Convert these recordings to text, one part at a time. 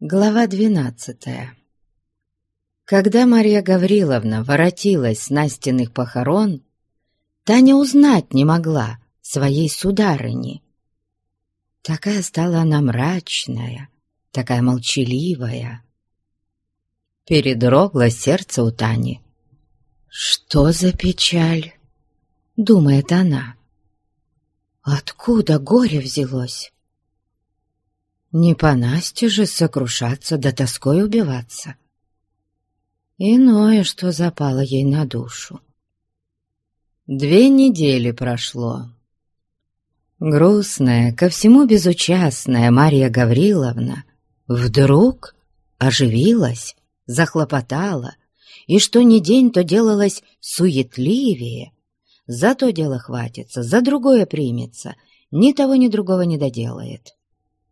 Глава двенадцатая Когда Марья Гавриловна воротилась с Настиных похорон, Таня узнать не могла своей сударыни. Такая стала она мрачная, такая молчаливая. Передрогло сердце у Тани. «Что за печаль?» — думает она. «Откуда горе взялось?» Не по Насте же сокрушаться да тоской убиваться. Иное, что запало ей на душу. Две недели прошло. Грустная, ко всему безучастная Марья Гавриловна вдруг оживилась, захлопотала, и что ни день, то делалась суетливее. За то дело хватится, за другое примется, ни того, ни другого не доделает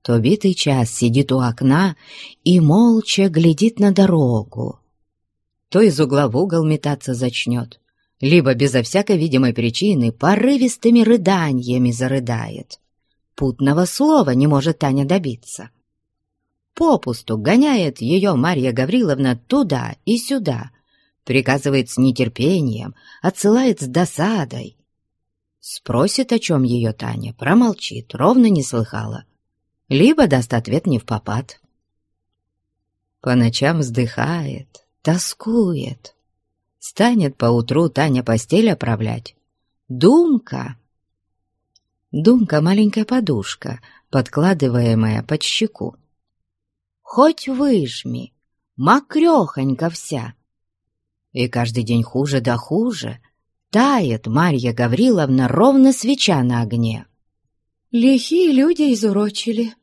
то битый час сидит у окна и молча глядит на дорогу. То из угла в угол метаться зачнет, либо безо всякой видимой причины порывистыми рыданиями зарыдает. Путного слова не может Таня добиться. Попусту гоняет ее Марья Гавриловна туда и сюда, приказывает с нетерпением, отсылает с досадой. Спросит, о чем ее Таня, промолчит, ровно не слыхала либо даст ответ не в попад. По ночам вздыхает, тоскует. Станет поутру Таня постель оправлять. Думка. Думка — маленькая подушка, подкладываемая под щеку. Хоть выжми, мокрехонько вся. И каждый день хуже да хуже. Тает Марья Гавриловна ровно свеча на огне. Лихие люди изурочили.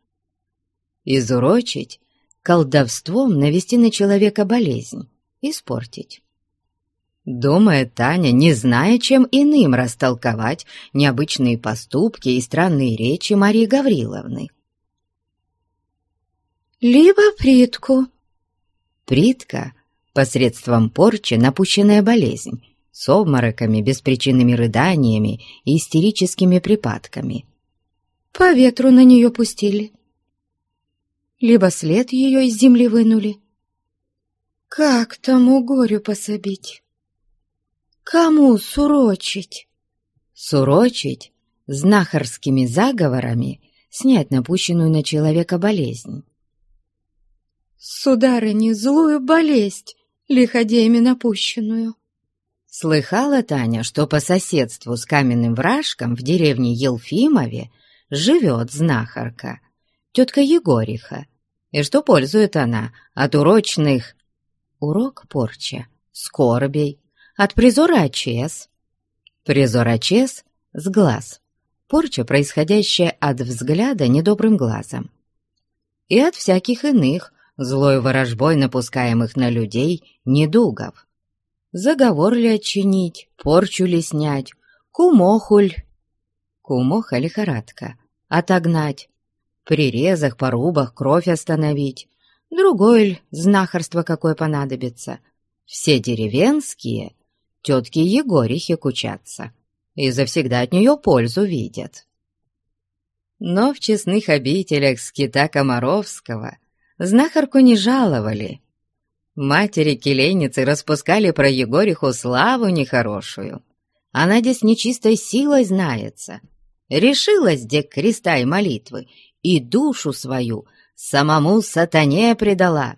Изурочить — колдовством навести на человека болезнь, испортить. Думает Таня, не зная, чем иным растолковать необычные поступки и странные речи Марии Гавриловны. «Либо притку». Притка — посредством порчи напущенная болезнь, с обмороками, беспричинными рыданиями и истерическими припадками по ветру на нее пустили. Либо след ее из земли вынули. Как тому горю пособить? Кому сурочить? Сурочить знахарскими заговорами снять напущенную на человека болезнь. Сударыне, злую болезнь, лиходеями напущенную. Слыхала Таня, что по соседству с каменным вражком в деревне Елфимове живет знахарка, тетка Егориха, и что пользует она от урочных... Урок порча, скорбей, от призора очес. Призор очес с глаз, порча, происходящая от взгляда недобрым глазом. И от всяких иных, злой ворожбой напускаемых на людей, недугов. Заговор ли отчинить, порчу ли снять, кумохуль кумоха лихорадка, отогнать, при резах, порубах кровь остановить, другое знахарство какое понадобится. Все деревенские тетки Егорихи кучатся и завсегда от нее пользу видят. Но в честных обителях скита Комаровского знахарку не жаловали. Матери-келейницы распускали про Егориху славу нехорошую. Она здесь нечистой силой знается — решилась де креста и молитвы и душу свою самому сатане предала.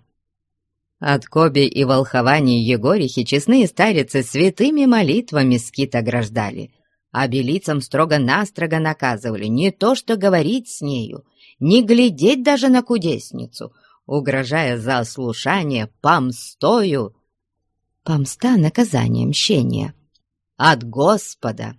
От коби и волхований Егорихи честные старицы святыми молитвами скит ограждали, а белицам строго-настрого наказывали не то что говорить с нею, не глядеть даже на кудесницу, угрожая за ослушание помстою. Помста — наказание, мщение. От Господа.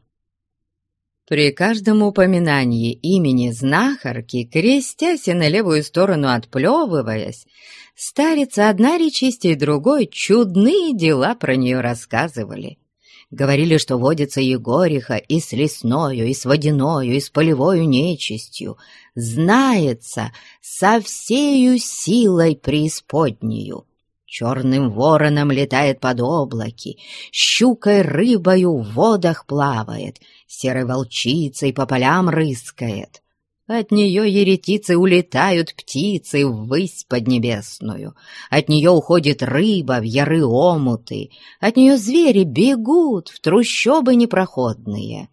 При каждом упоминании имени знахарки, крестясь и на левую сторону отплевываясь, старица одна речистей другой чудные дела про нее рассказывали. Говорили, что водится Егориха и с лесною, и с водяною, и с полевою нечистью, знается со всею силой преисподнею. Черным вороном летает под облаки, щукой рыбою в водах плавает, серой волчицей по полям рыскает. От нее еретицы улетают птицы ввысь поднебесную, от нее уходит рыба в яры омуты, от нее звери бегут в трущобы непроходные.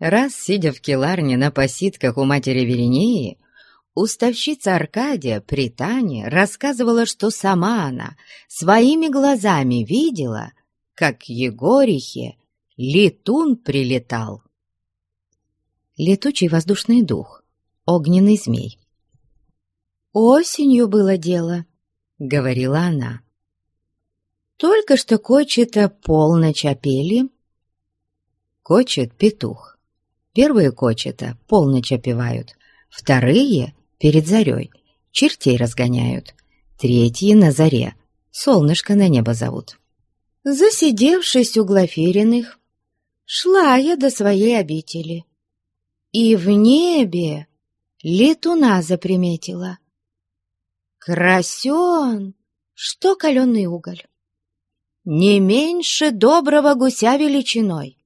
Раз, сидя в келарне на посидках у матери Веренеи, уставщица Аркадия при Тане рассказывала, что сама она своими глазами видела, как Егорихе летун прилетал. Летучий воздушный дух, огненный змей. «Осенью было дело», — говорила она. «Только что кочета полночь опели». Кочет петух. Первые кочета полночь опевают, вторые — перед зарей, чертей разгоняют, третьи — на заре, солнышко на небо зовут. Засидевшись у Глафириных, шла я до своей обители. И в небе летуна заприметила. Красен, что каленый уголь, не меньше доброго гуся величиной.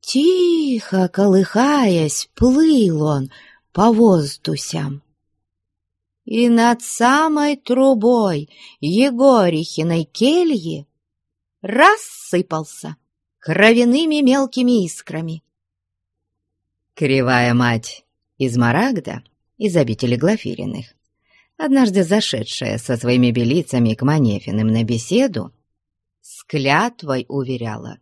Тихо, колыхаясь, плыл он по воздусям. И над самой трубой Егорихиной кельи рассыпался кровяными мелкими искрами. Кривая мать из Марагда, из обители Глафириных, однажды зашедшая со своими белицами к Манефиным на беседу, с клятвой уверяла,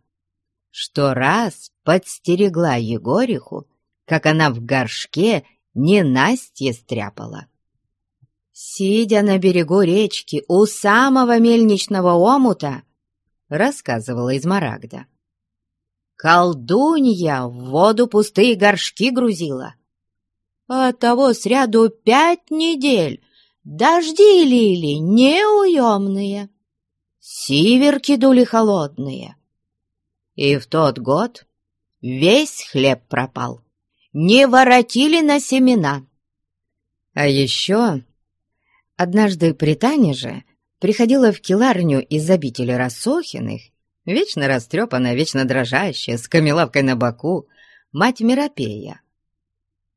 что раз подстерегла Егориху, как она в горшке не Настя стряпала. Сидя на берегу речки у самого мельничного омута, рассказывала Измарагда. Колдунья в воду пустые горшки грузила. Оттого сряду пять недель дожди лили неуемные, сиверки дули холодные. И в тот год весь хлеб пропал, не воротили на семена. А еще однажды при Тане приходила в келарню из обители Рассохиных, вечно растрепанная, вечно дрожащая, с камелавкой на боку, мать Миропея.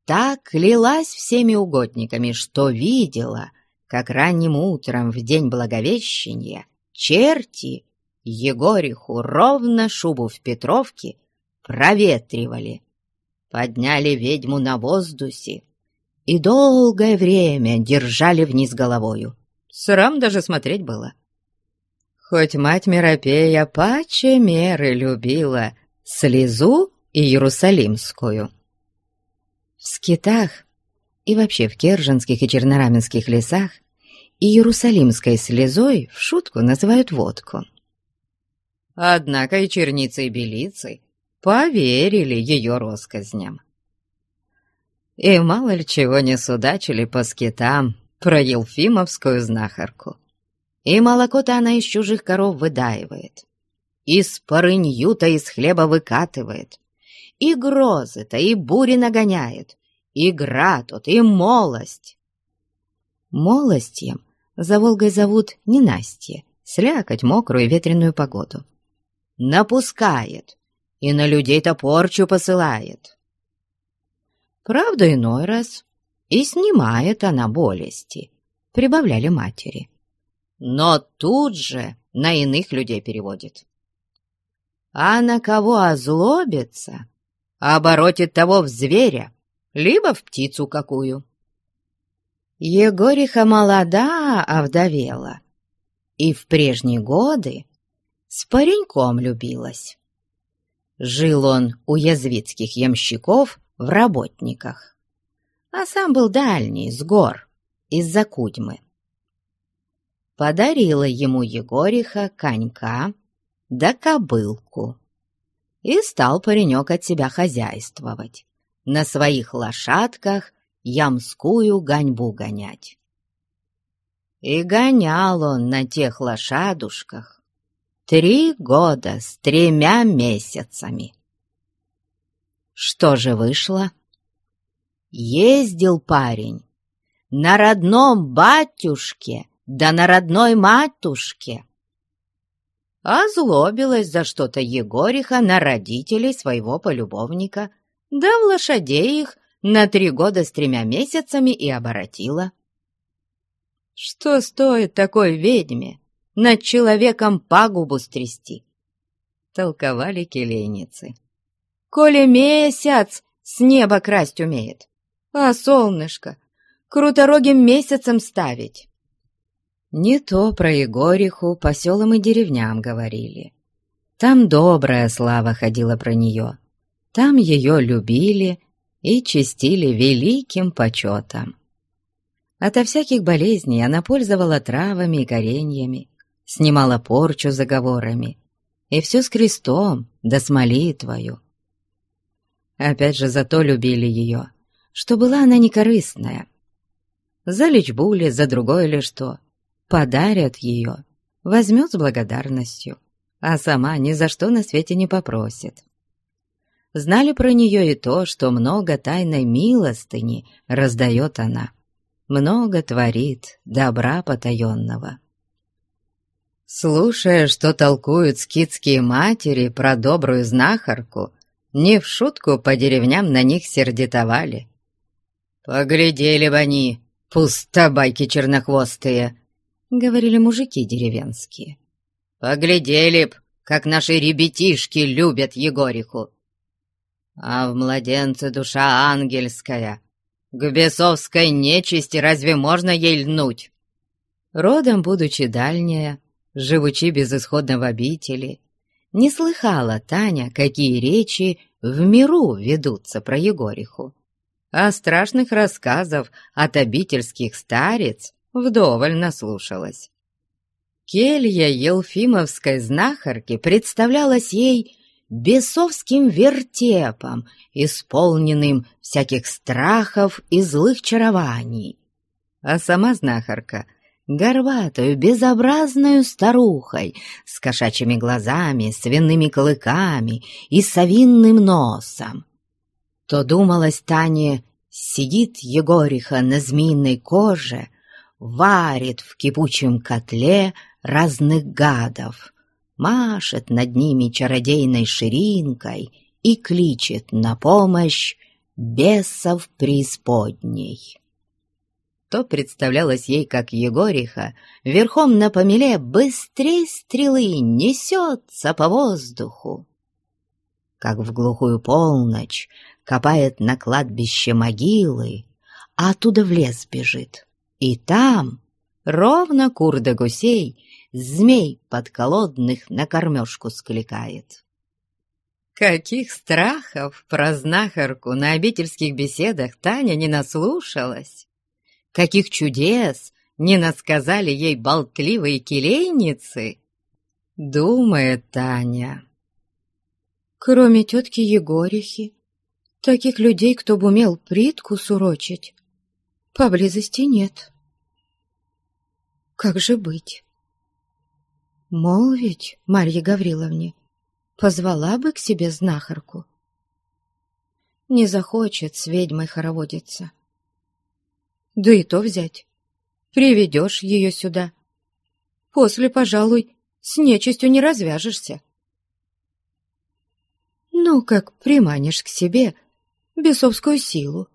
Так клялась всеми угодниками, что видела, как ранним утром в день Благовещения черти Егориху ровно шубу в Петровке проветривали, подняли ведьму на воздухе и долгое время держали вниз головою. Срам даже смотреть было. Хоть мать Миропея паче меры любила слезу и Иерусалимскую. В скитах и вообще в Керженских и Чернораменских лесах Иерусалимской слезой в шутку называют водку. Однако и черницы и белицы поверили ее россказням. И мало ли чего не судачили по скитам про Елфимовскую знахарку. И молоко-то она из чужих коров выдаивает, и спорынью-то из хлеба выкатывает, и грозы-то, и бури нагоняет, и град и молость. Молостьем за Волгой зовут не Настя, слякоть мокрую и ветреную погоду напускает и на людей-то порчу посылает. Правда, иной раз и снимает она болести, прибавляли матери. Но тут же на иных людей переводит. А на кого озлобится, оборотит того в зверя, либо в птицу какую. Егориха молода овдовела, и в прежние годы с пареньком любилась. Жил он у язвицких ямщиков в работниках, а сам был дальний, с гор, из-за Кудьмы. Подарила ему Егориха конька да кобылку, и стал паренек от себя хозяйствовать, на своих лошадках ямскую гоньбу гонять. И гонял он на тех лошадушках Три года с тремя месяцами. Что же вышло? Ездил парень на родном батюшке, да на родной матушке. Озлобилась за что-то Егориха на родителей своего полюбовника, да в лошадей их на три года с тремя месяцами и оборотила. Что стоит такой ведьме над человеком пагубу стрясти? Толковали келейницы. Коли месяц с неба красть умеет, а солнышко круторогим месяцем ставить. Не то про Егориху по селам и деревням говорили. Там добрая слава ходила про нее. Там ее любили и честили великим почетом. Ото всяких болезней она пользовала травами и кореньями, снимала порчу заговорами, и все с крестом, да с молитвою. Опять же, зато любили ее, что была она некорыстная. За лечбу ли, за другое ли что, подарят ее, возьмет с благодарностью, а сама ни за что на свете не попросит. Знали про нее и то, что много тайной милостыни раздает она, много творит добра потаенного. Слушая, что толкуют скидские матери про добрую знахарку, не в шутку по деревням на них сердитовали. «Поглядели бы они, пустобайки чернохвостые!» — говорили мужики деревенские. «Поглядели б, как наши ребятишки любят Егориху! А в младенце душа ангельская, к бесовской нечисти разве можно ей льнуть? Родом, будучи дальняя, живучи безысходно в обители, не слыхала Таня, какие речи в миру ведутся про Егориху. А страшных рассказов от обительских старец вдоволь наслушалась. Келья Елфимовской знахарки представлялась ей бесовским вертепом, исполненным всяких страхов и злых чарований. А сама знахарка — горбатую, безобразную старухой с кошачьими глазами, свиными клыками и совинным носом. То думалось Тане, сидит Егориха на змеиной коже, варит в кипучем котле разных гадов, машет над ними чародейной ширинкой и кличет на помощь бесов преисподней. То представлялось ей, как Егориха верхом на помеле быстрей стрелы несется по воздуху. Как в глухую полночь копает на кладбище могилы, а оттуда в лес бежит. И там, ровно кур да гусей, змей подколодных на кормежку скликает. Каких страхов про знахарку на обительских беседах Таня не наслушалась! Каких чудес не насказали ей болтливые келейницы! Думает Таня. Кроме тетки Егорихи, таких людей, кто бы умел притку сурочить, поблизости нет. Как же быть? Молвить Марье Гавриловне, позвала бы к себе знахарку. Не захочет с ведьмой хороводиться. Да и то взять. Приведешь ее сюда. После, пожалуй, с нечистью не развяжешься. Ну, как приманишь к себе бесовскую силу.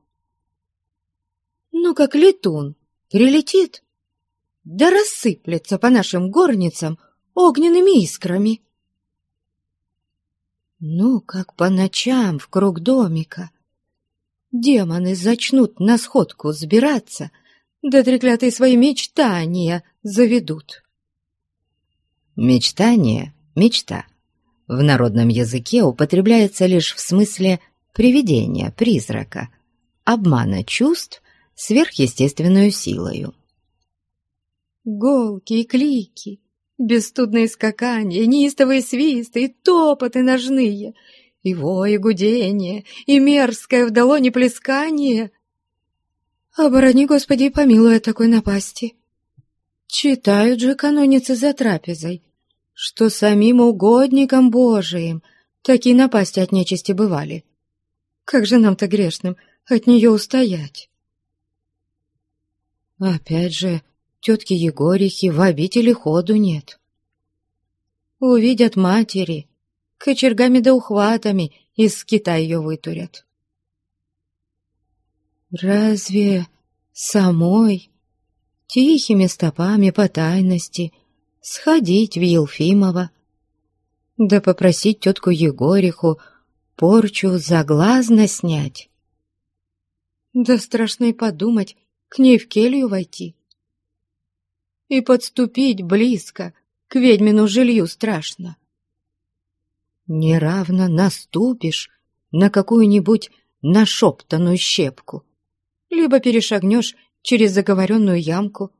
Ну, как летун прилетит, да рассыплется по нашим горницам огненными искрами. Ну, как по ночам в круг домика. Демоны зачнут на сходку сбираться, да треклятые свои мечтания заведут. Мечтание — мечта. В народном языке употребляется лишь в смысле привидения, призрака, обмана чувств сверхъестественную силою. Голки и клики, Бесстудные скакания, неистовые свисты и топоты ножные, и вой, и гудение, и мерзкое в долоне плескание. Оборони, Господи, помилуй от такой напасти. Читают же каноницы за трапезой, что самим угодникам Божиим такие напасти от нечисти бывали. Как же нам-то грешным от нее устоять? Опять же, тетки Егорихи в обители ходу нет. Увидят матери, кочергами да ухватами из скита ее вытурят. Разве самой тихими стопами по тайности сходить в Елфимово, да попросить тетку Егориху порчу заглазно снять? Да страшно и подумать, к ней в келью войти. И подступить близко к ведьмину жилью страшно. Неравно наступишь на какую-нибудь нашептанную щепку, либо перешагнешь через заговоренную ямку.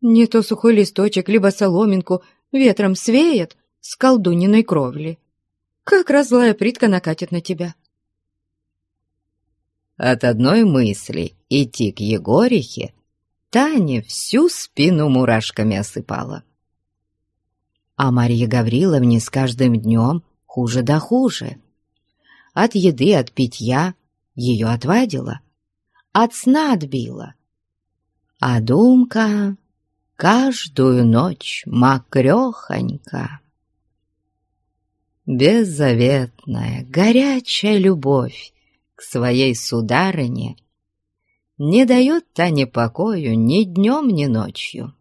Не то сухой листочек, либо соломинку ветром свеет с колдуниной кровли. Как раз злая притка накатит на тебя. От одной мысли идти к Егорихе Таня всю спину мурашками осыпала. А Марье Гавриловне с каждым днем хуже да хуже. От еды, от питья ее отвадила, от сна отбила. А думка каждую ночь мокрехонька. Беззаветная, горячая любовь к своей сударыне не дает Тане покою ни днем, ни ночью.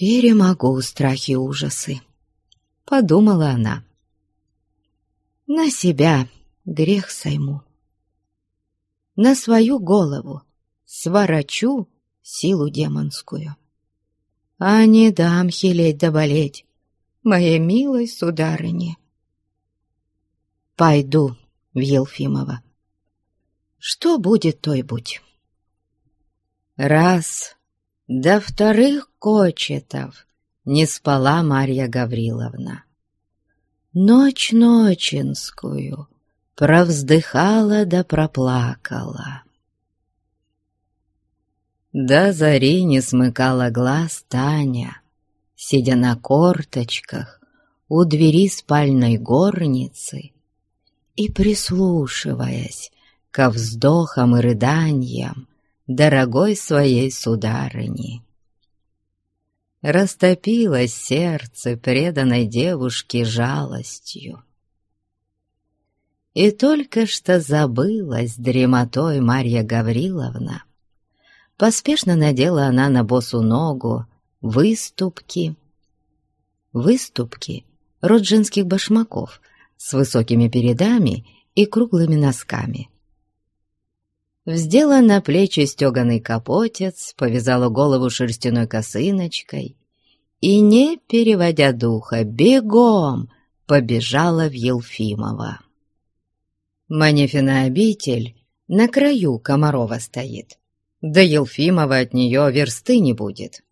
«Перемогу страхи и ужасы», — подумала она. «На себя грех сойму, на свою голову сворочу силу демонскую, а не дам хилеть да болеть моей милой сударыне. Пойду в Елфимово. Что будет, той будь. Раз, до вторых кочетов не спала Марья Гавриловна. Ночь ночинскую провздыхала да проплакала. До зари не смыкала глаз Таня, сидя на корточках у двери спальной горницы и прислушиваясь ко вздохам и рыданиям дорогой своей сударыни. Растопилось сердце преданной девушки жалостью. И только что забылась дремотой Марья Гавриловна. Поспешно надела она на босу ногу выступки. Выступки — род женских башмаков с высокими передами и круглыми носками. Вздела на плечи стеганый капотец, повязала голову шерстяной косыночкой и, не переводя духа, бегом побежала в Елфимово. Манефина обитель на краю Комарова стоит, да Елфимова от нее версты не будет.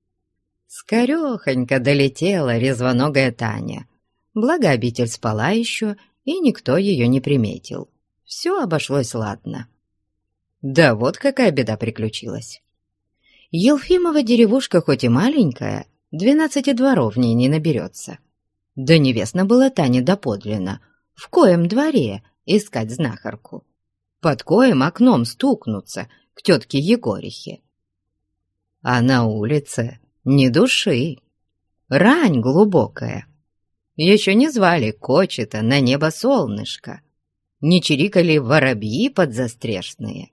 Скорехонько долетела резвоногая Таня. Благо обитель спала еще, и никто ее не приметил. Все обошлось ладно. Да вот какая беда приключилась. Елфимова деревушка хоть и маленькая, двенадцати дворов в ней не наберется. Да невестно было Тане доподлинно, в коем дворе искать знахарку. Под коем окном стукнуться к тетке Егорихе. А на улице ни души. Рань глубокая. Еще не звали кочета на небо солнышко. Не чирикали воробьи подзастрешные.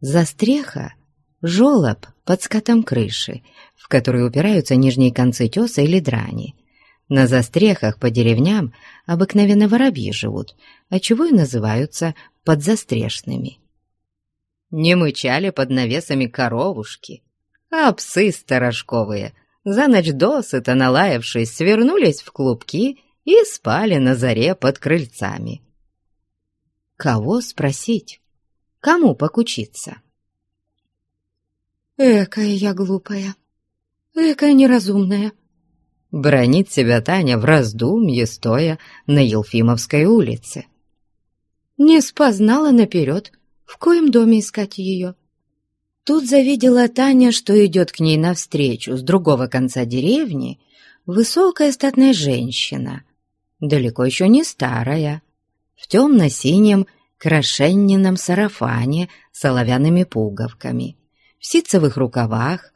Застреха — жолоб под скатом крыши, в который упираются нижние концы теса или драни. На застрехах по деревням обыкновенно воробьи живут, отчего и называются подзастрешными. Не мычали под навесами коровушки, а псы сторожковые, за ночь досыта налаявшись, свернулись в клубки и спали на заре под крыльцами. Кого спросить? Кому покучиться? «Экая я глупая, экая неразумная», — бронит себя Таня в раздумье, стоя на Елфимовской улице. «Не спознала наперед, в коем доме искать ее». Тут завидела Таня, что идет к ней навстречу с другого конца деревни высокая статная женщина, далеко еще не старая, в темно-синем крашеннином сарафане с оловянными пуговками, в ситцевых рукавах,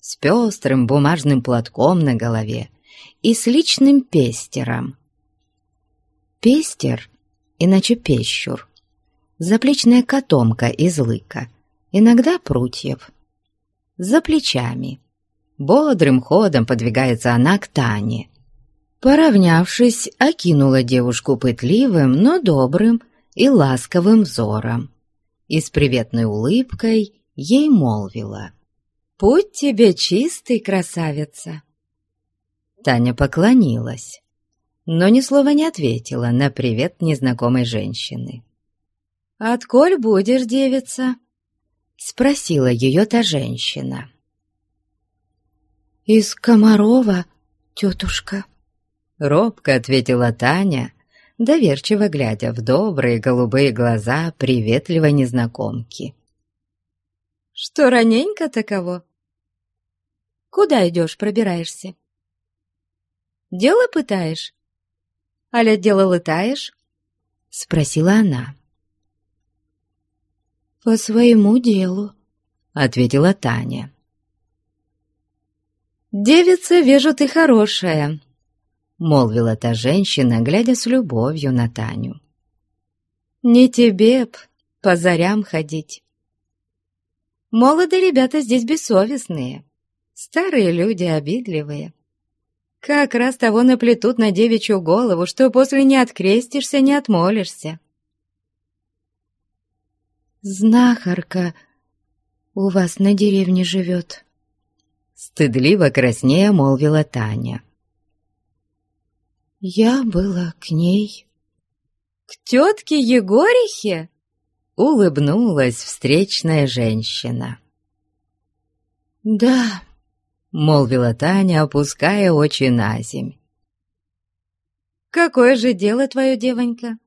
с пестрым бумажным платком на голове и с личным пестером. Пестер, иначе пещур, заплечная котомка из лыка, иногда прутьев. За плечами. Бодрым ходом подвигается она к Тане. Поравнявшись, окинула девушку пытливым, но добрым и ласковым взором и с приветной улыбкой ей молвила. «Путь тебе чистый, красавица!» Таня поклонилась, но ни слова не ответила на привет незнакомой женщины. «Отколь будешь, девица?» — спросила ее та женщина. «Из Комарова, тетушка», — робко ответила Таня, доверчиво глядя в добрые голубые глаза приветливой незнакомки. «Что, раненько таково? Куда идешь, пробираешься? Дело пытаешь? Аля дело лытаешь?» — спросила она. «По своему делу», — ответила Таня. «Девица, вижу, ты хорошая», — молвила та женщина, глядя с любовью на Таню. «Не тебе б по зарям ходить. Молодые ребята здесь бессовестные, старые люди обидливые. Как раз того наплетут на девичью голову, что после не открестишься, не отмолишься. «Знахарка у вас на деревне живет», — стыдливо краснея молвила Таня. «Я была к ней». «К тетке Егорихе?» — улыбнулась встречная женщина. «Да», — молвила Таня, опуская очи на земь. «Какое же дело твое, девонька?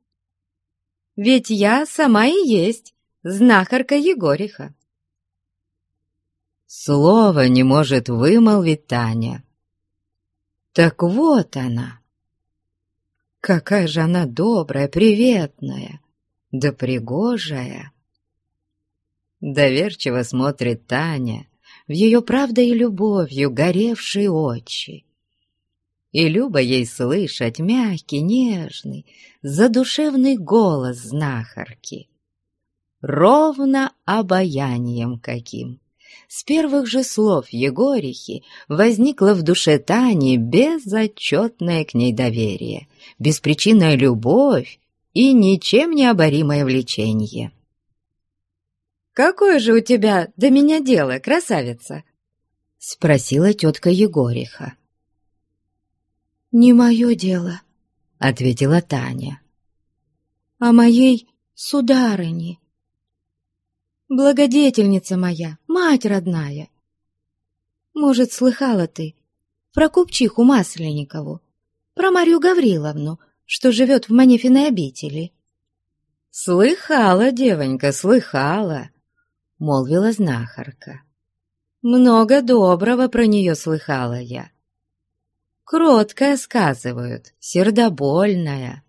Ведь я сама и есть знахарка Егориха. Слово не может вымолвить Таня. Так вот она. Какая же она добрая, приветная, да пригожая. Доверчиво смотрит Таня в ее правдой и любовью горевшие очи. И любо ей слышать мягкий, нежный, задушевный голос знахарки ровно обаянием каким. С первых же слов Егорихи возникло в душе Тани безотчетное к ней доверие, беспричинная любовь и ничем не оборимое влечение. «Какое же у тебя до меня дело, красавица?» — спросила тетка Егориха. «Не мое дело», — ответила Таня. «А моей сударыни» благодетельница моя, мать родная. Может, слыхала ты про купчиху Масленникову, про Марью Гавриловну, что живет в Манефиной обители?» «Слыхала, девонька, слыхала», — молвила знахарка. «Много доброго про нее слыхала я. Кроткая, сказывают, сердобольная.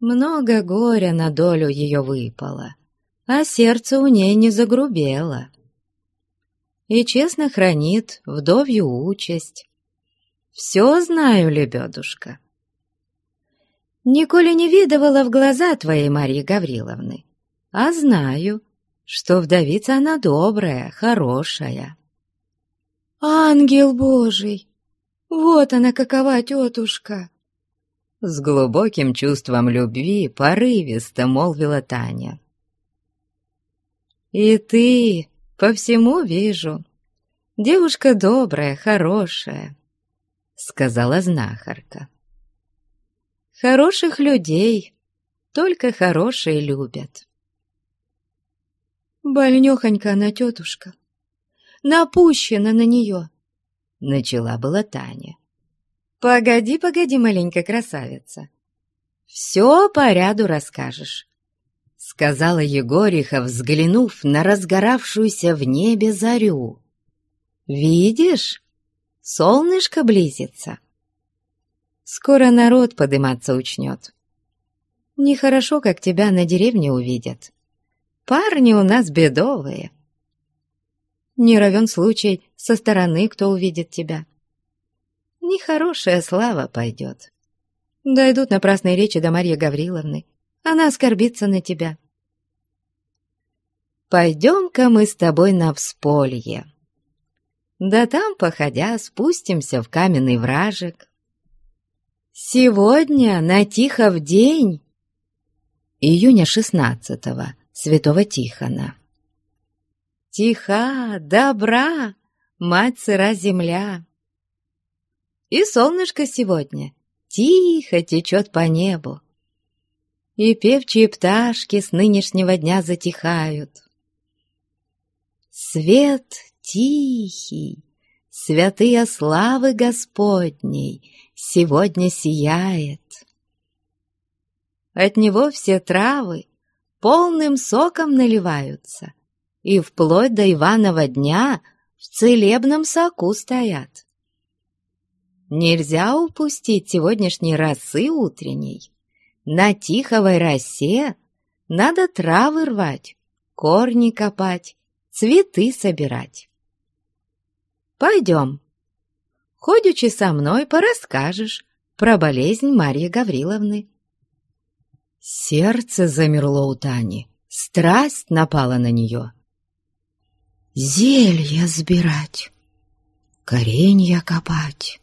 Много горя на долю ее выпало а сердце у ней не загрубело. И честно хранит вдовью участь. Все знаю, лебедушка. Николи не видывала в глаза твоей Марьи Гавриловны, а знаю, что вдовица она добрая, хорошая. «Ангел Божий! Вот она какова тетушка!» С глубоким чувством любви порывисто молвила Таня. «И ты, по всему вижу, девушка добрая, хорошая», — сказала знахарка. «Хороших людей только хорошие любят». «Больнёхонька она, тетушка, напущена на нее», — начала была Таня. «Погоди, погоди, маленькая красавица, все по ряду расскажешь» сказала Егориха, взглянув на разгоравшуюся в небе зарю. «Видишь, солнышко близится. Скоро народ подыматься учнет. Нехорошо, как тебя на деревне увидят. Парни у нас бедовые. Не равен случай, со стороны кто увидит тебя. Нехорошая слава пойдет. Дойдут напрасные речи до Марьи Гавриловны, она оскорбится на тебя. пойдем-ка мы с тобой на всполье. Да там, походя, спустимся в каменный вражек. Сегодня, на Тихов день, июня шестнадцатого, святого Тихона. Тиха, добра, мать сыра земля. И солнышко сегодня тихо течет по небу, И певчие пташки с нынешнего дня затихают. Свет тихий, святые славы Господней сегодня сияет. От него все травы полным соком наливаются, и вплоть до Иванова дня в целебном соку стоят. Нельзя упустить сегодняшней росы утренней. На тиховой росе надо травы рвать, корни копать, цветы собирать. Пойдем. Ходячи со мной, порасскажешь про болезнь Марьи Гавриловны. Сердце замерло у Тани, страсть напала на нее. Зелья сбирать, коренья копать,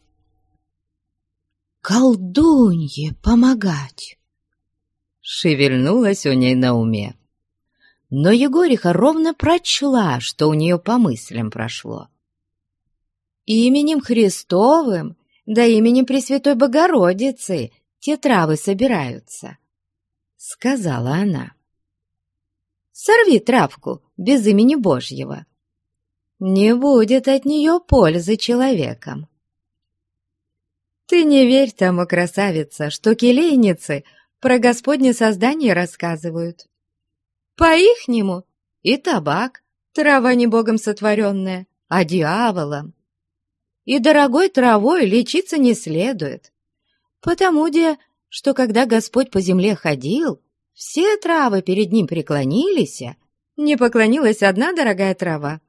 колдунье помогать. Шевельнулась у ней на уме. Но Егориха ровно прочла, что у нее по мыслям прошло. Именем Христовым, да именем Пресвятой Богородицы те травы собираются, — сказала она. Сорви травку без имени Божьего. Не будет от нее пользы человеком. Ты не верь тому, красавица, что келейницы про Господне создание рассказывают. По-ихнему и табак, трава не Богом сотворенная, а дьяволом и дорогой травой лечиться не следует. Потому де, что когда Господь по земле ходил, все травы перед ним преклонились, не поклонилась одна дорогая трава.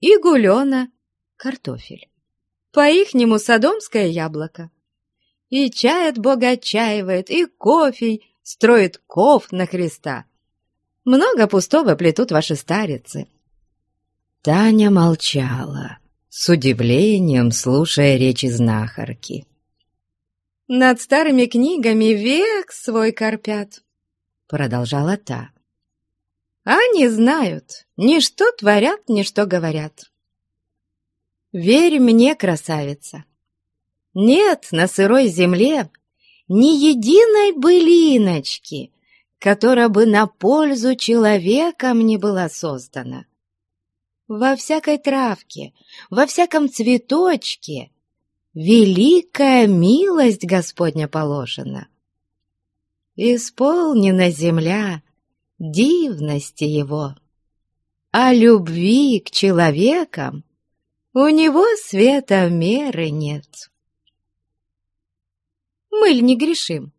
И гулена, картофель, по-ихнему садомское яблоко. И чай от и кофе строит ков на Христа. Много пустого плетут ваши старицы. Таня молчала с удивлением слушая речи знахарки. «Над старыми книгами век свой корпят», — продолжала та. «Они знают, ни что творят, ни что говорят. Верь мне, красавица, нет на сырой земле ни единой былиночки, которая бы на пользу человеком не была создана. Во всякой травке, во всяком цветочке великая милость Господня положена. Исполнена земля дивности Его, а любви к человекам у Него света меры нет. Мы ли не грешим?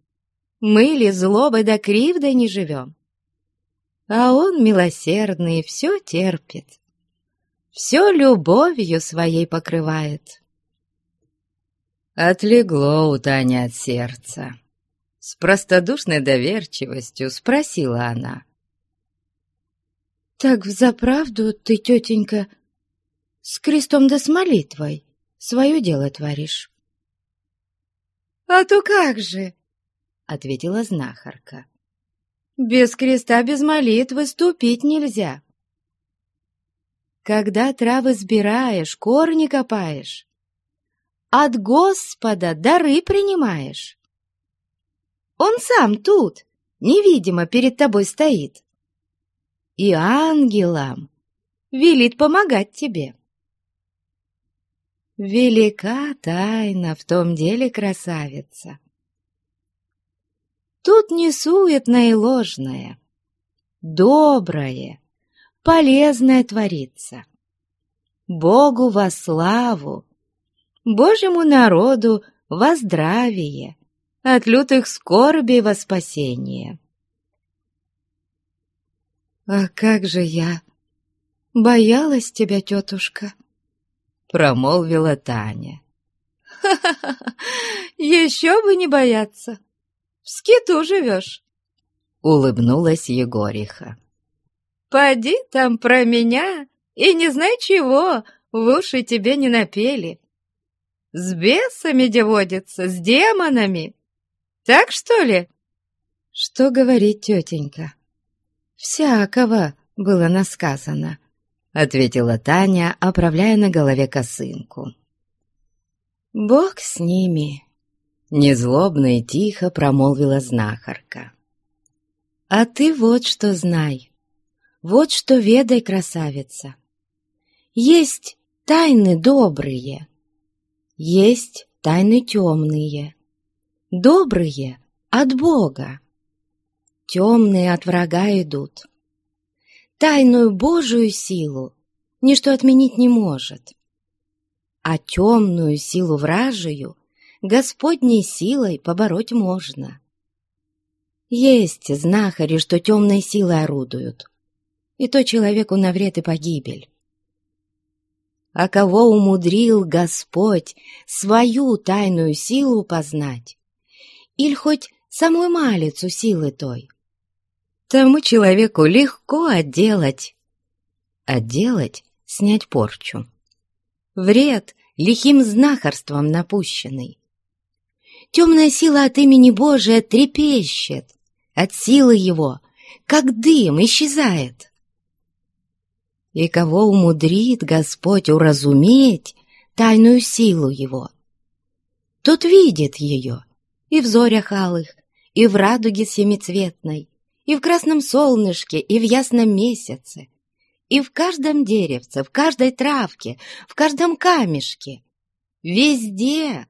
Мы ли злобой да кривдой не живем? А Он милосердный все терпит все любовью своей покрывает. Отлегло у Тани от сердца. С простодушной доверчивостью спросила она. «Так взаправду ты, тетенька, с крестом да с молитвой свое дело творишь?» «А то как же!» — ответила знахарка. «Без креста, без молитвы ступить нельзя когда травы сбираешь, корни копаешь, от Господа дары принимаешь. Он сам тут, невидимо перед тобой стоит, и ангелам велит помогать тебе. Велика тайна в том деле, красавица. Тут не суетное и ложное, доброе, полезное творится. Богу во славу, Божьему народу во здравие, от лютых скорбей во спасение. «А как же я боялась тебя, тетушка!» — промолвила Таня. «Ха-ха-ха! Еще бы не бояться! В скиту живешь!» — улыбнулась Егориха. Поди там про меня, и не знай чего, в уши тебе не напели. С бесами деводится, с демонами. Так что ли?» «Что говорит тетенька?» «Всякого было насказано», — ответила Таня, оправляя на голове косынку. «Бог с ними», — незлобно и тихо промолвила знахарка. «А ты вот что знай, вот что ведай, красавица. Есть тайны добрые, есть тайны темные, добрые от Бога, темные от врага идут. Тайную Божию силу ничто отменить не может, а темную силу вражию Господней силой побороть можно. Есть знахари, что темной силой орудуют, и то человеку на вред и погибель. А кого умудрил Господь свою тайную силу познать, или хоть самую малицу силы той, тому человеку легко отделать. Отделать — снять порчу. Вред лихим знахарством напущенный. Темная сила от имени Божия трепещет, от силы его, как дым, исчезает. И кого умудрит Господь уразуметь тайную силу его, тот видит ее и в зорях алых, и в радуге семицветной, и в красном солнышке, и в ясном месяце, и в каждом деревце, в каждой травке, в каждом камешке. Везде,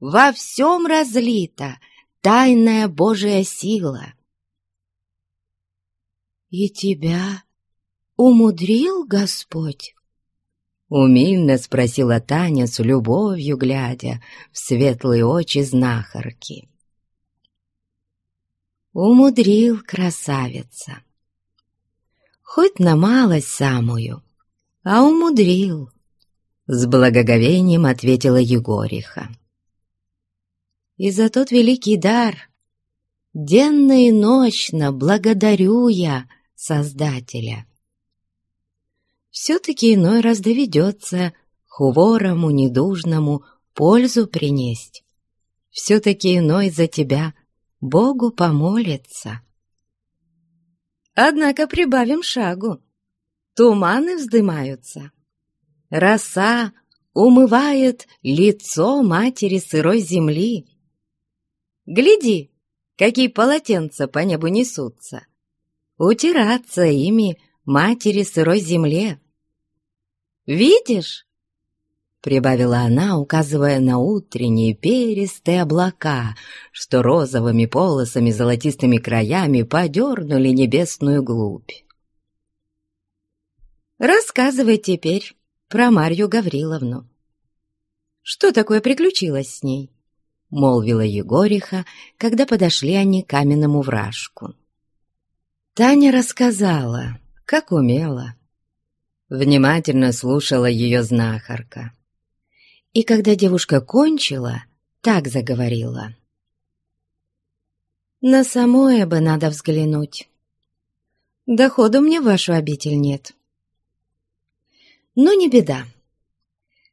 во всем разлита тайная Божья сила. «И тебя умудрил Господь?» Умильно спросила Таня с любовью, глядя в светлые очи знахарки. Умудрил красавица. Хоть на малость самую, а умудрил. С благоговением ответила Егориха. И за тот великий дар денно и ночно благодарю я Создателя все-таки иной раз доведется хворому, недужному пользу принесть. Все-таки иной за тебя Богу помолится. Однако прибавим шагу. Туманы вздымаются. Роса умывает лицо матери сырой земли. Гляди, какие полотенца по небу несутся. Утираться ими матери сырой земле. Видишь?» Прибавила она, указывая на утренние перистые облака, что розовыми полосами золотистыми краями подернули небесную глубь. «Рассказывай теперь про Марью Гавриловну. Что такое приключилось с ней?» — молвила Егориха, когда подошли они к каменному вражку. Таня рассказала, как умела, Внимательно слушала ее знахарка. И когда девушка кончила, так заговорила. «На самое бы надо взглянуть. Доходу мне в вашу обитель нет. Но не беда.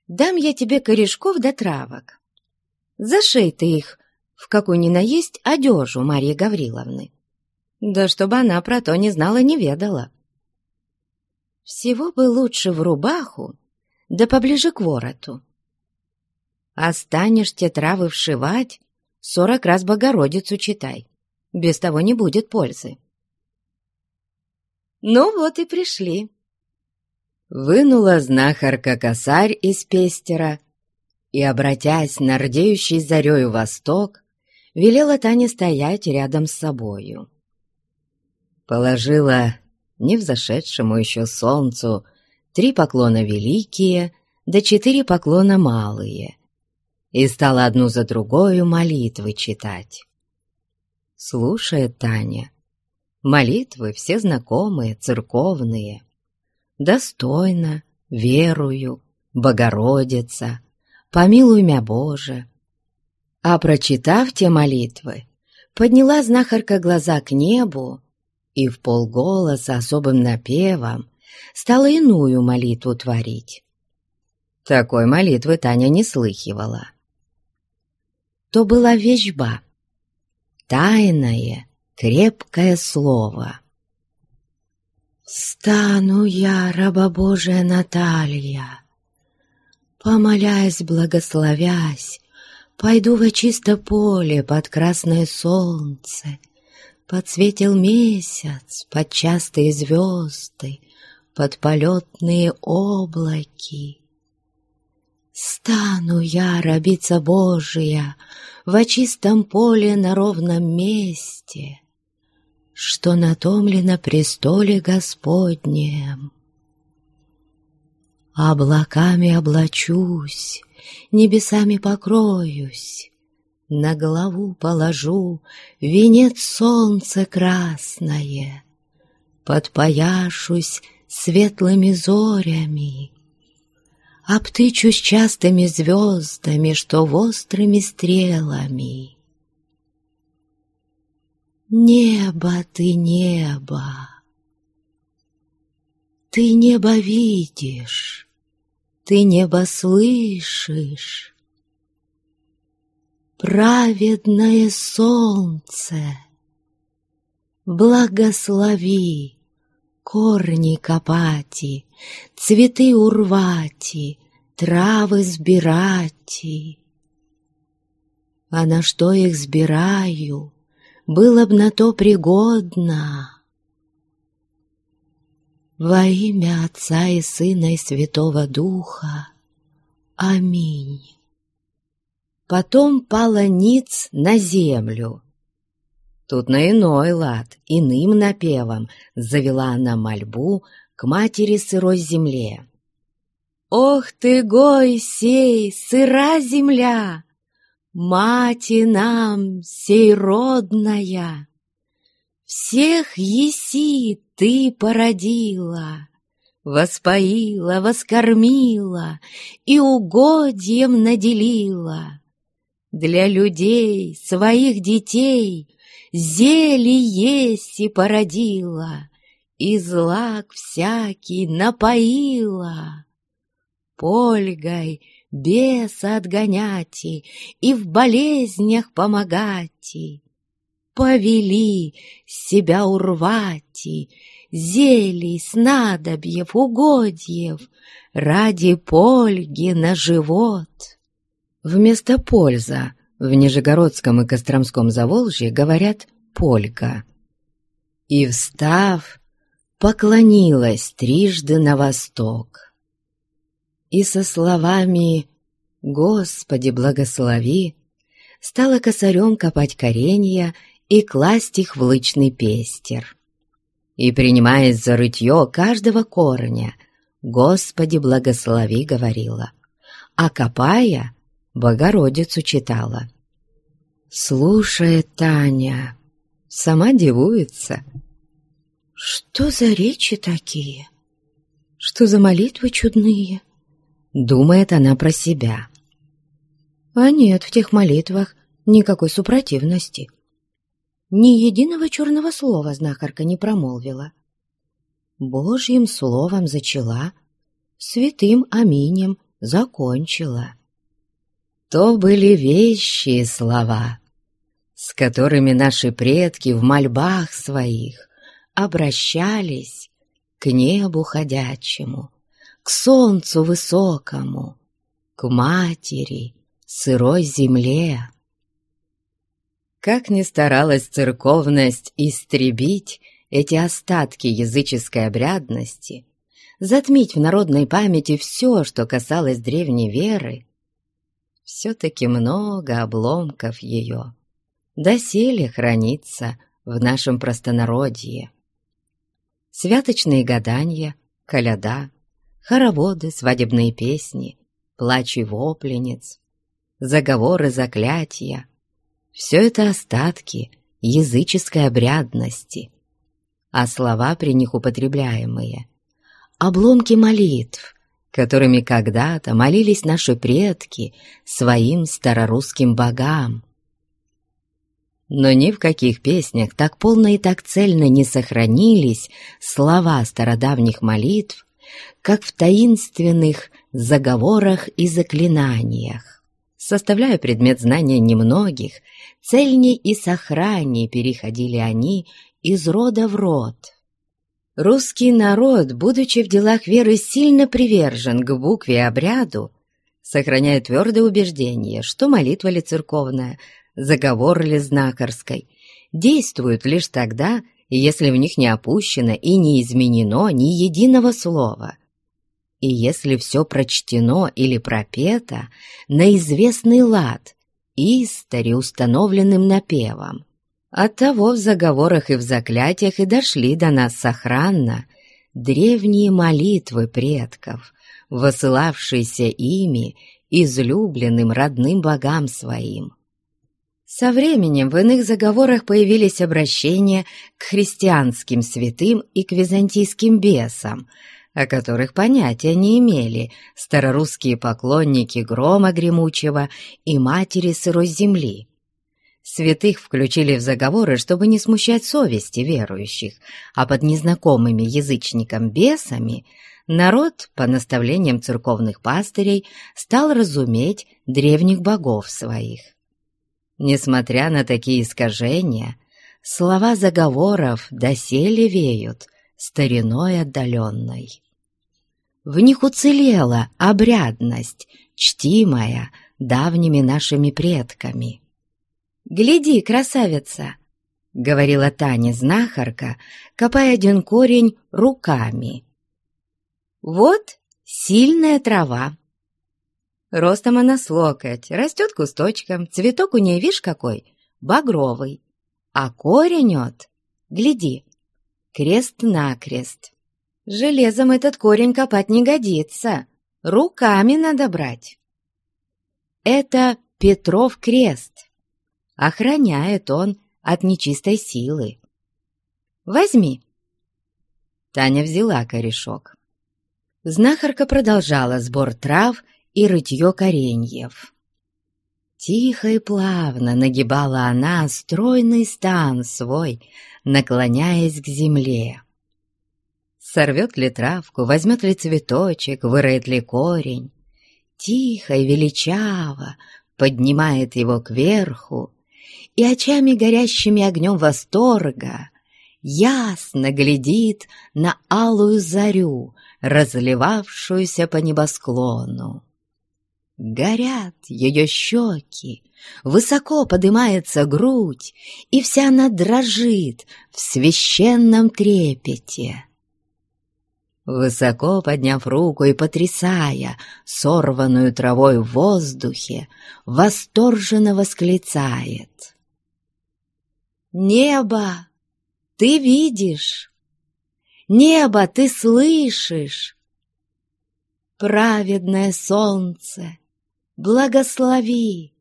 Дам я тебе корешков да травок. Зашей ты их в какую ни наесть одежу Марьи Гавриловны. Да чтобы она про то не знала, не ведала. Всего бы лучше в рубаху, да поближе к вороту. Останешь те травы вшивать, сорок раз Богородицу читай. Без того не будет пользы. Ну вот и пришли. Вынула знахарка косарь из пестера и, обратясь на рдеющий зарею восток, велела Тане стоять рядом с собою. Положила не взошедшему еще солнцу, три поклона великие, да четыре поклона малые, и стала одну за другою молитвы читать. Слушает Таня. Молитвы все знакомые, церковные. Достойно, верую, Богородица, помилуй мя Боже. А прочитав те молитвы, подняла знахарка глаза к небу и в полголоса особым напевом стала иную молитву творить. Такой молитвы Таня не слыхивала. То была вещба, тайное, крепкое слово. «Стану я, раба Божия Наталья, помолясь, благословясь, пойду во чисто поле под красное солнце, Подсветил месяц под частые звезды, под полетные облаки. Стану я, рабица Божия, во чистом поле на ровном месте, Что натомли на престоле Господнем. Облаками облачусь, небесами покроюсь, на голову положу венец солнца красное, Подпояшусь светлыми зорями, Обтычусь частыми звездами, что острыми стрелами. Небо ты, небо, ты небо видишь, ты небо слышишь, праведное солнце, Благослови корни копати, Цветы урвати, травы сбирати. А на что их сбираю, было б на то пригодно. Во имя Отца и Сына и Святого Духа. Аминь. Потом пала ниц на землю. Тут на иной лад, иным напевом завела она мольбу к матери сырой земле. «Ох ты, гой сей, сыра земля! Мати нам сей родная! Всех еси ты породила!» Воспоила, воскормила и угодьем наделила. Для людей, своих детей, Зели есть и породила, И злак всякий напоила. Польгой беса отгоняти И в болезнях помогати. Повели себя урвати, Зелий, снадобьев, угодьев Ради польги на живот — Вместо «польза» в Нижегородском и Костромском Заволжье говорят «полька». И, встав, поклонилась трижды на восток. И со словами «Господи, благослови» стала косарем копать коренья и класть их в лычный пестер. И, принимаясь за рытье каждого корня, «Господи, благослови» говорила, а копая — Богородицу читала. Слушает Таня, сама дивуется. Что за речи такие? Что за молитвы чудные? Думает она про себя. А нет в тех молитвах никакой супротивности. Ни единого черного слова знахарка не промолвила. Божьим словом зачала, святым аминем закончила то были вещи и слова, с которыми наши предки в мольбах своих обращались к небу ходячему, к солнцу высокому, к матери, сырой земле. Как ни старалась церковность истребить эти остатки языческой обрядности, затмить в народной памяти все, что касалось древней веры, все-таки много обломков ее. Доселе хранится в нашем простонародье. Святочные гадания, коляда, хороводы, свадебные песни, плач и вопленец, заговоры, заклятия — все это остатки языческой обрядности, а слова при них употребляемые — обломки молитв, которыми когда-то молились наши предки своим старорусским богам. Но ни в каких песнях так полно и так цельно не сохранились слова стародавних молитв, как в таинственных заговорах и заклинаниях. Составляя предмет знания немногих, цельней и сохранней переходили они из рода в род. Русский народ, будучи в делах веры сильно привержен к букве и обряду, сохраняя твердое убеждение, что молитва ли церковная, заговор ли знакарской, действуют лишь тогда, если в них не опущено и не изменено ни единого слова. И если все прочтено или пропето на известный лад, истори установленным напевом. Оттого в заговорах и в заклятиях и дошли до нас сохранно древние молитвы предков, высылавшиеся ими излюбленным родным богам своим. Со временем в иных заговорах появились обращения к христианским святым и к византийским бесам, о которых понятия не имели старорусские поклонники грома гремучего и матери сырой земли. Святых включили в заговоры, чтобы не смущать совести верующих, а под незнакомыми язычникам бесами народ, по наставлениям церковных пастырей, стал разуметь древних богов своих. Несмотря на такие искажения, слова заговоров доселе веют стариной отдаленной. В них уцелела обрядность, чтимая давними нашими предками. «Гляди, красавица!» — говорила Таня-знахарка, копая один корень руками. «Вот сильная трава. Ростом она с локоть, растет кусточком, цветок у нее, видишь какой, багровый. А корень от, гляди, крест-накрест. Железом этот корень копать не годится, руками надо брать. Это Петров крест. Охраняет он от нечистой силы. Возьми. Таня взяла корешок. Знахарка продолжала сбор трав и рытье кореньев. Тихо и плавно нагибала она стройный стан свой, наклоняясь к земле. Сорвет ли травку, возьмет ли цветочек, выроет ли корень. Тихо и величаво поднимает его кверху, и очами, горящими огнем восторга, ясно глядит на алую зарю, разливавшуюся по небосклону. Горят ее щеки, высоко поднимается грудь, и вся она дрожит в священном трепете. Высоко подняв руку и потрясая сорванную травой в воздухе, восторженно восклицает. Небо ты видишь, небо ты слышишь. Праведное солнце, благослови.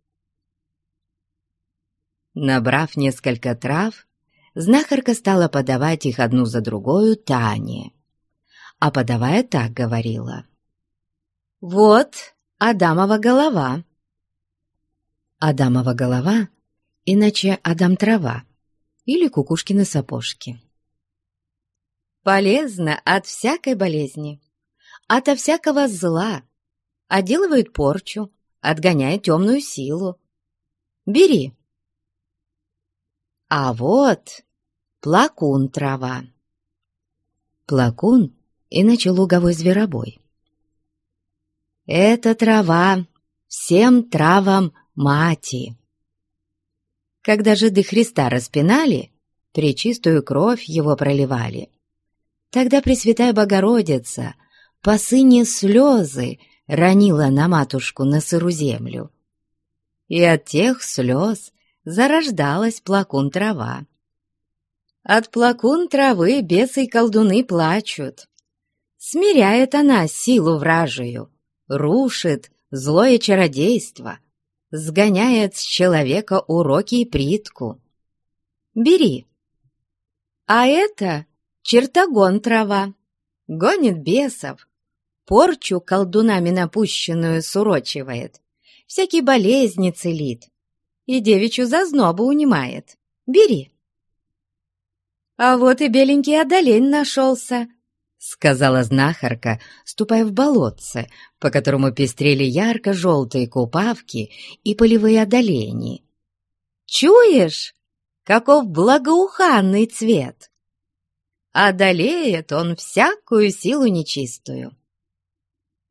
Набрав несколько трав, знахарка стала подавать их одну за другою Тане, а подавая так говорила. «Вот Адамова голова». Адамова голова, иначе Адам трава или кукушкины сапожки. Полезно от всякой болезни, ото всякого зла, отделывает порчу, отгоняет темную силу. Бери. А вот плакун трава. Плакун, иначе луговой зверобой. Это трава всем травам мати. Когда жиды Христа распинали, пречистую кровь его проливали. Тогда Пресвятая Богородица по сыне слезы ронила на матушку на сыру землю. И от тех слез зарождалась плакун трава. От плакун травы бесы и колдуны плачут. Смиряет она силу вражию, рушит злое чародейство, сгоняет с человека уроки и притку. Бери. А это чертогон трава, гонит бесов, порчу колдунами напущенную сурочивает, всякие болезни целит. и девичью зазнобу унимает. Бери. А вот и беленький одолень нашелся, сказала знахарка, ступая в болотце, по которому пестрели ярко-желтые купавки и полевые одолени. «Чуешь, каков благоуханный цвет! Одолеет он всякую силу нечистую.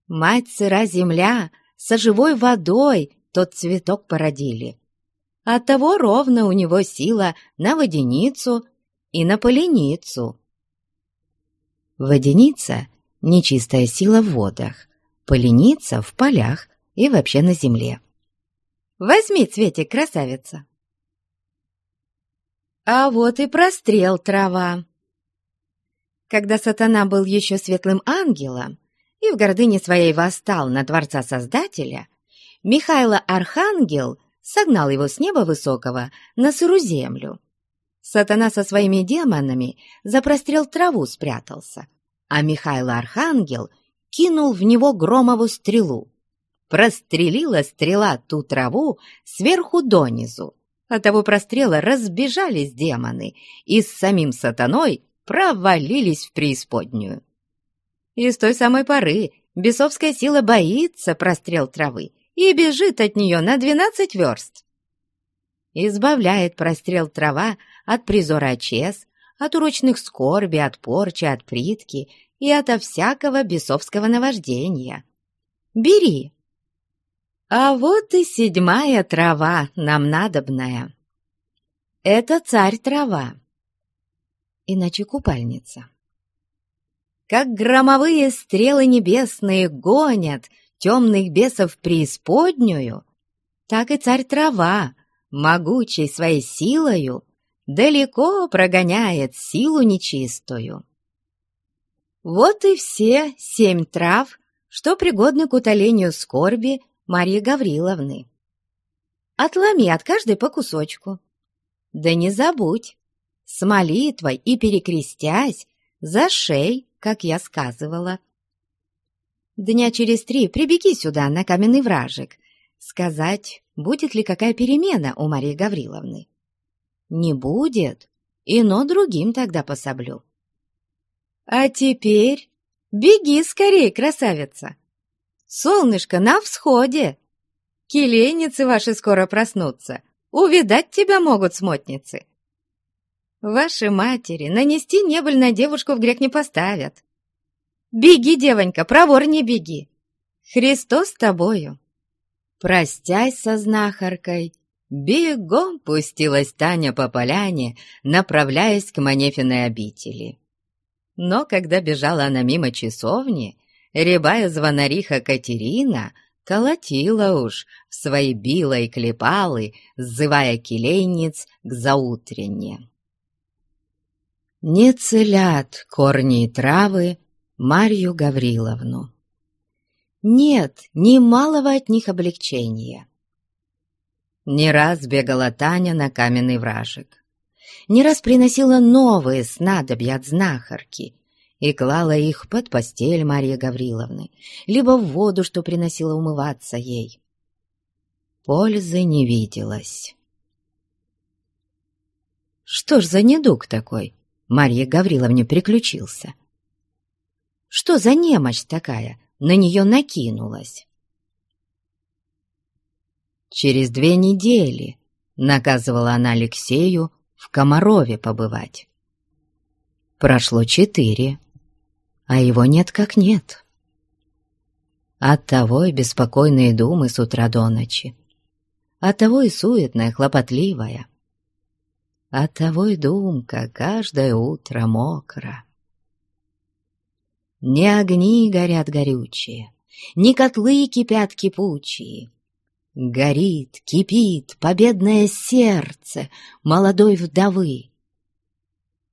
Мать сыра земля со живой водой тот цветок породили. Оттого ровно у него сила на водяницу и на поленицу. Водяница — нечистая сила в водах, поленица — в полях и вообще на земле. Возьми, цветик, красавица. А вот и прострел трава. Когда сатана был еще светлым ангелом и в гордыне своей восстал на Творца Создателя, Михайло Архангел согнал его с неба высокого на сыру землю. Сатана со своими демонами за прострел траву спрятался, а Михаил Архангел кинул в него громову стрелу. Прострелила стрела ту траву сверху донизу. От того прострела разбежались демоны и с самим сатаной провалились в преисподнюю. И с той самой поры бесовская сила боится прострел травы и бежит от нее на двенадцать верст. Избавляет прострел трава от призора чес, от урочных скорби, от порчи, от притки и ото всякого бесовского наваждения. Бери. А вот и седьмая трава нам надобная. Это царь-трава, иначе купальница. Как громовые стрелы небесные гонят темных бесов преисподнюю, так и царь-трава, могучей своей силою, далеко прогоняет силу нечистую. Вот и все семь трав, что пригодны к утолению скорби Марьи Гавриловны. Отломи от каждой по кусочку. Да не забудь, с молитвой и перекрестясь, зашей, как я сказывала. Дня через три прибеги сюда, на каменный вражек, сказать, будет ли какая перемена у Марии Гавриловны. Не будет, и но другим тогда пособлю. А теперь беги скорей, красавица! Солнышко на всходе! Келейницы ваши скоро проснутся, увидать тебя могут смотницы. Ваши матери нанести небыль на девушку в грех не поставят. Беги, девонька, проворней беги. Христос с тобою. Простясь со знахаркой, бегом пустилась Таня по поляне, направляясь к Манефиной обители. Но когда бежала она мимо часовни, рябая звонариха Катерина колотила уж в свои била и клепалы, сзывая келейниц к заутренне. Не целят корни и травы Марью Гавриловну. Нет ни малого от них облегчения. Не раз бегала Таня на каменный вражек, не раз приносила новые снадобья от знахарки и клала их под постель Марьи Гавриловны, либо в воду, что приносила умываться ей. Пользы не виделось. Что ж за недуг такой Марье Гавриловне приключился? Что за немощь такая на нее накинулась? Через две недели наказывала она Алексею в Комарове побывать. Прошло четыре, а его нет как нет. Оттого и беспокойные думы с утра до ночи. Оттого и суетная, хлопотливая. Оттого и думка каждое утро мокро. Не огни горят горючие, ни котлы кипят кипучие. Горит, кипит победное сердце молодой вдовы.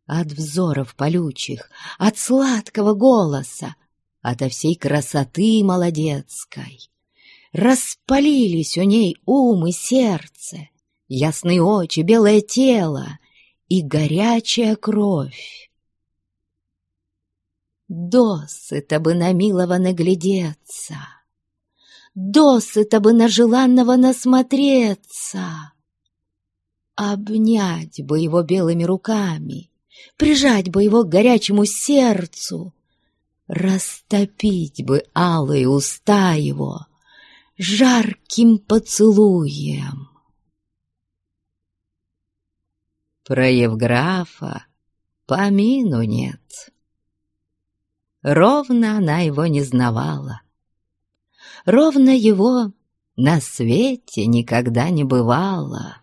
От взоров полючих, от сладкого голоса, ото всей красоты молодецкой. Распалились у ней ум и сердце, ясные очи, белое тело и горячая кровь. Досыта бы на милого наглядеться, Досыта бы на желанного насмотреться. Обнять бы его белыми руками, прижать бы его к горячему сердцу, растопить бы алые уста его жарким поцелуем. Про Евграфа помину нет. Ровно она его не знавала. Ровно его на свете никогда не бывало.